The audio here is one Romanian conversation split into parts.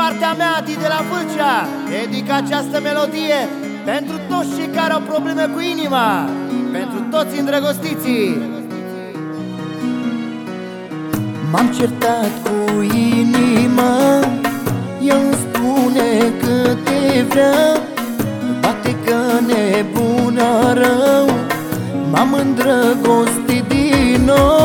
partea mea, Adi de la Vâlcea. Dedic această melodie pentru toți cei care au probleme cu inima Pentru toți îndrăgostiții. M-am certat cu inima Ea îmi spune că te vrea. Bate ca nebuna rău M-am îndrăgostit din nou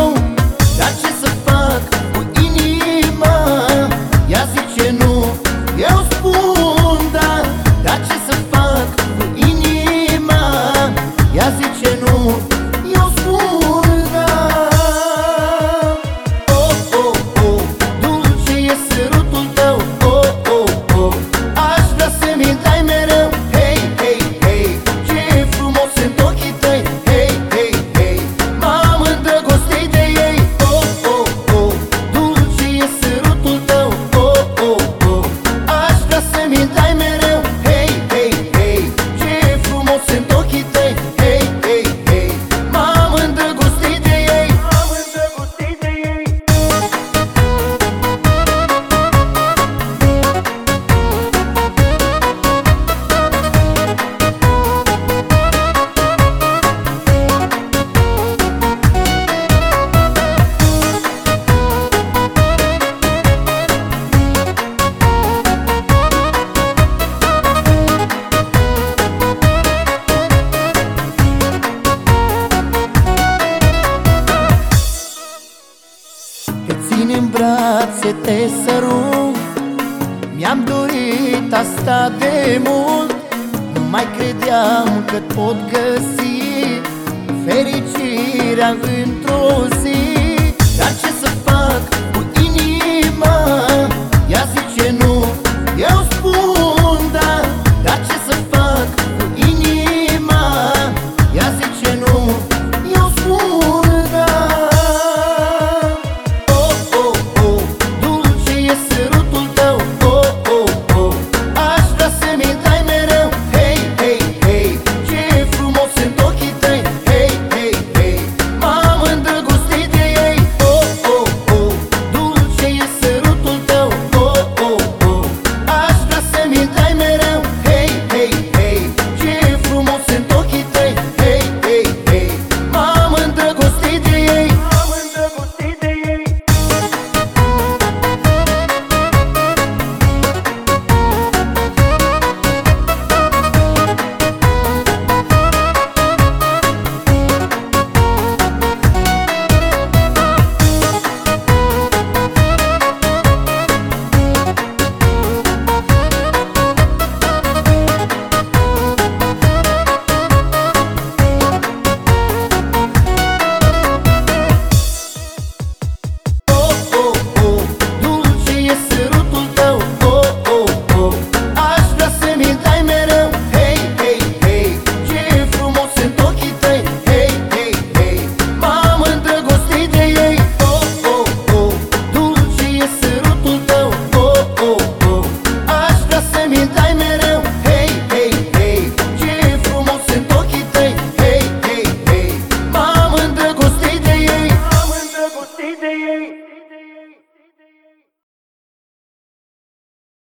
Te țin în brațe, te sărut Mi-am dorit asta de mult. Nu mai credeam că pot găsi Fericirea într-o zi Dar